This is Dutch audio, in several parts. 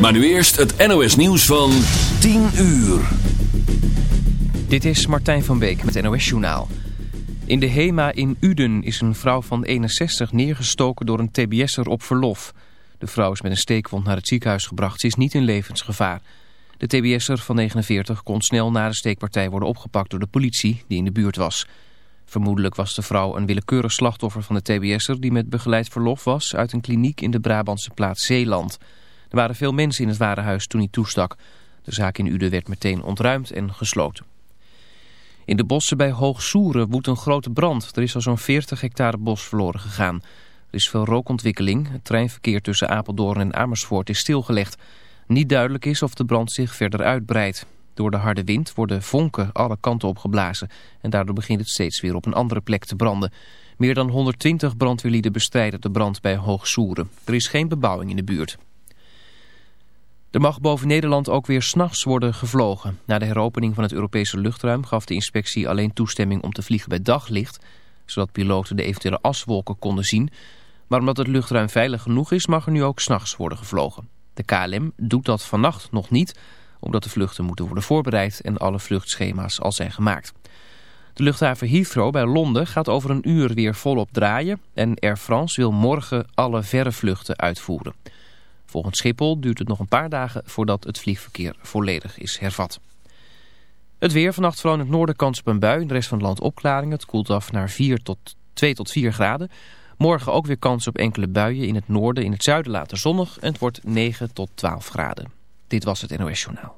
Maar nu eerst het NOS nieuws van 10 uur. Dit is Martijn van Beek met NOS Journaal. In de HEMA in Uden is een vrouw van 61 neergestoken door een tbs'er op verlof. De vrouw is met een steekwond naar het ziekenhuis gebracht. Ze is niet in levensgevaar. De tbs'er van 49 kon snel na de steekpartij worden opgepakt door de politie die in de buurt was. Vermoedelijk was de vrouw een willekeurig slachtoffer van de tbs'er die met begeleid verlof was uit een kliniek in de Brabantse plaats Zeeland. Er waren veel mensen in het warenhuis toen hij toestak. De zaak in Uden werd meteen ontruimd en gesloten. In de bossen bij Hoogsoeren woedt een grote brand. Er is al zo'n 40 hectare bos verloren gegaan. Er is veel rookontwikkeling. Het treinverkeer tussen Apeldoorn en Amersfoort is stilgelegd. Niet duidelijk is of de brand zich verder uitbreidt. Door de harde wind worden vonken alle kanten opgeblazen. En daardoor begint het steeds weer op een andere plek te branden. Meer dan 120 brandweerlieden bestrijden de brand bij Hoogsoeren. Er is geen bebouwing in de buurt. Er mag boven Nederland ook weer s'nachts worden gevlogen. Na de heropening van het Europese luchtruim gaf de inspectie alleen toestemming om te vliegen bij daglicht, zodat piloten de eventuele aswolken konden zien. Maar omdat het luchtruim veilig genoeg is, mag er nu ook s'nachts worden gevlogen. De KLM doet dat vannacht nog niet, omdat de vluchten moeten worden voorbereid en alle vluchtschema's al zijn gemaakt. De luchthaven Heathrow bij Londen gaat over een uur weer volop draaien en Air France wil morgen alle verre vluchten uitvoeren. Volgens Schiphol duurt het nog een paar dagen voordat het vliegverkeer volledig is hervat. Het weer vannacht vooral in het noorden kans op een bui. In de rest van het land opklaringen. Het koelt af naar 4 tot 2 tot 4 graden. Morgen ook weer kans op enkele buien in het noorden. In het zuiden later zonnig. En het wordt 9 tot 12 graden. Dit was het NOS Journaal.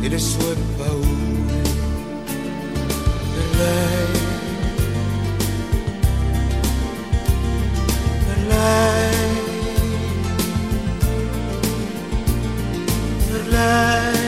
e le sue paure per lei, per lei, per lei,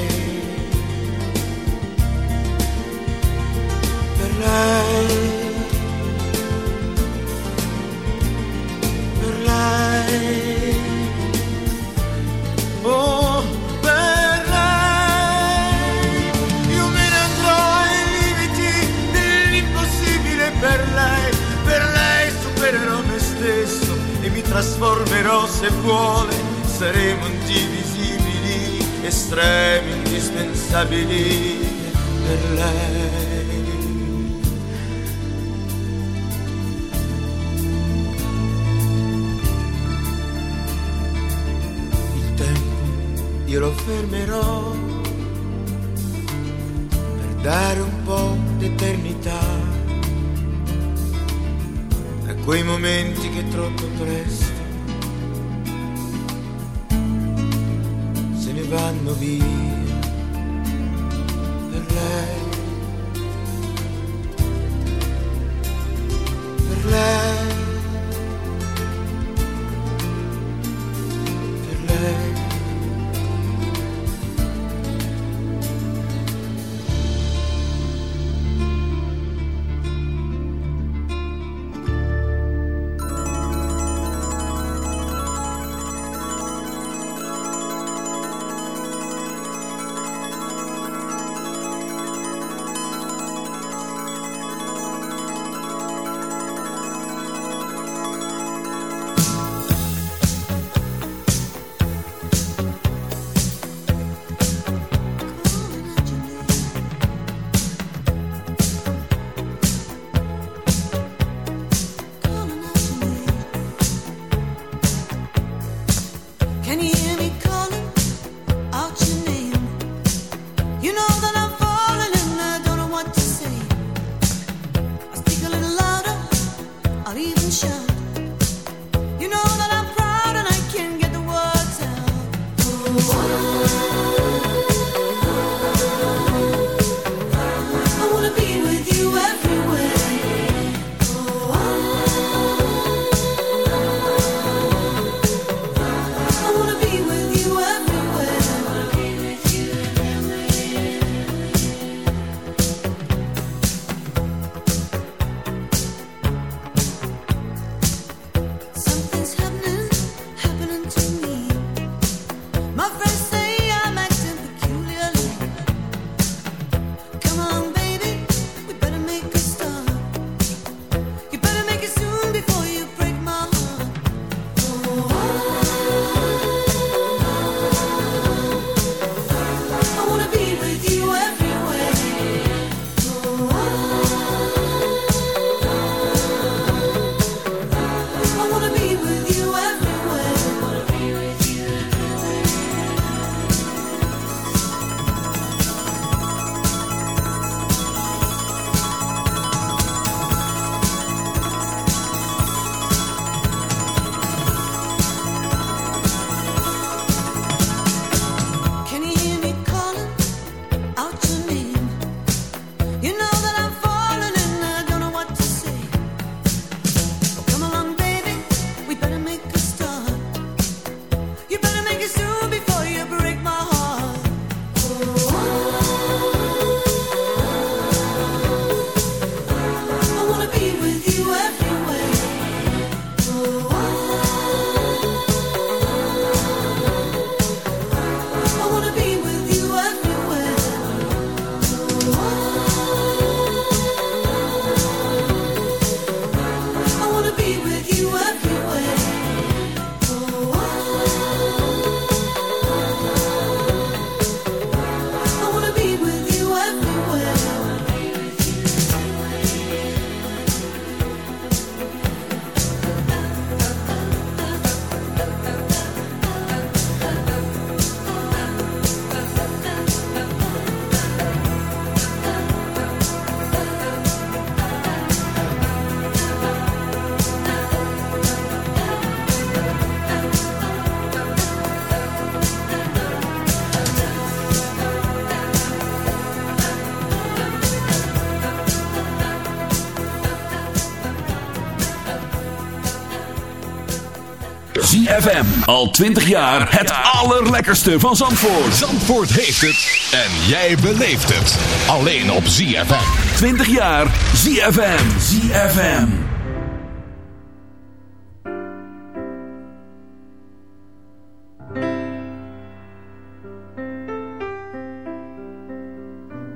Al 20 jaar het allerlekkerste van Zandvoort. Zandvoort heeft het. En jij beleeft het. Alleen op ZFM. 20 jaar ZFM. ZFM.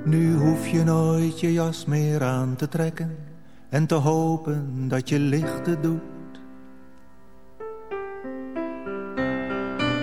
Nu hoef je nooit je jas meer aan te trekken en te hopen dat je lichten doet.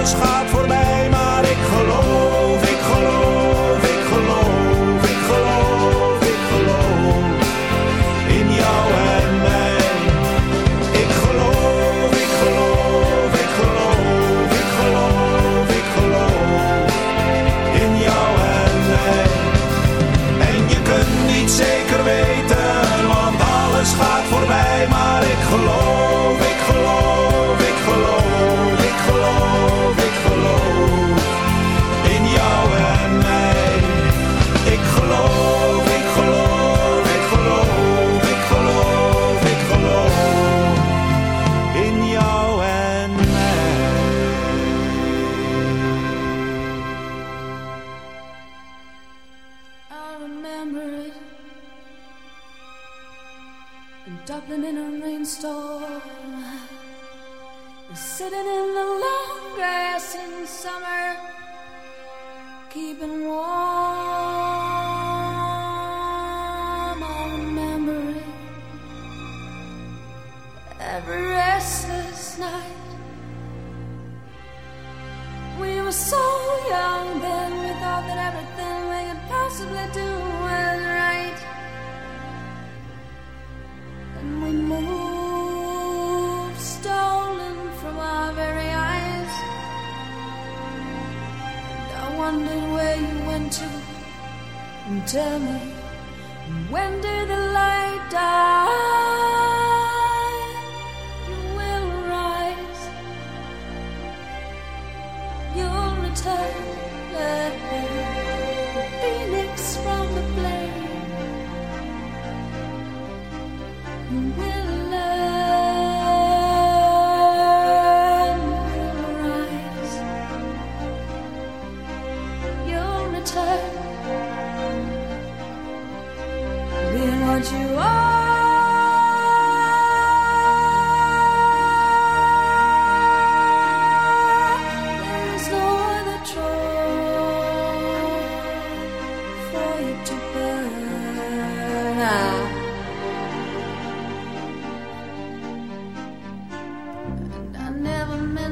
alles gaat voorbij.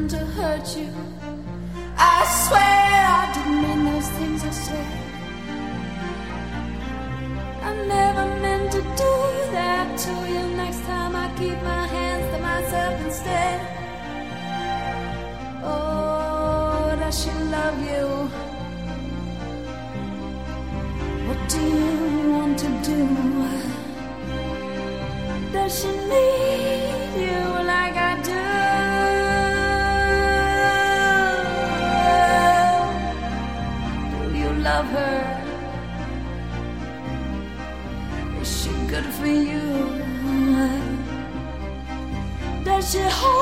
to hurt you. I swear I didn't mean those things I said. I never meant to do that to you. Next time I keep my hands to myself instead. Oh, does she love you? What do you want to do? Does she need? 之后。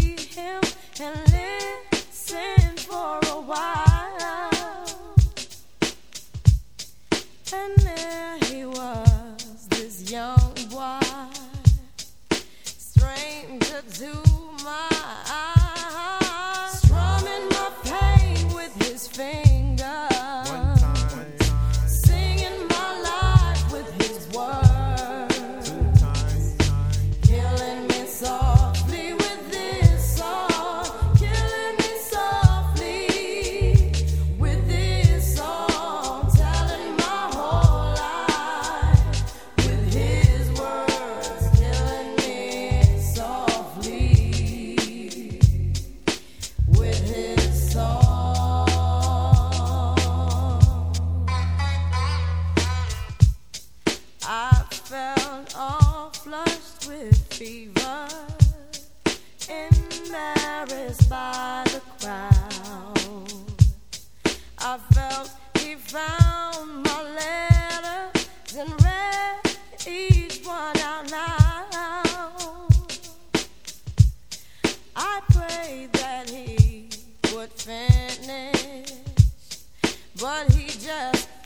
him and live.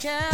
can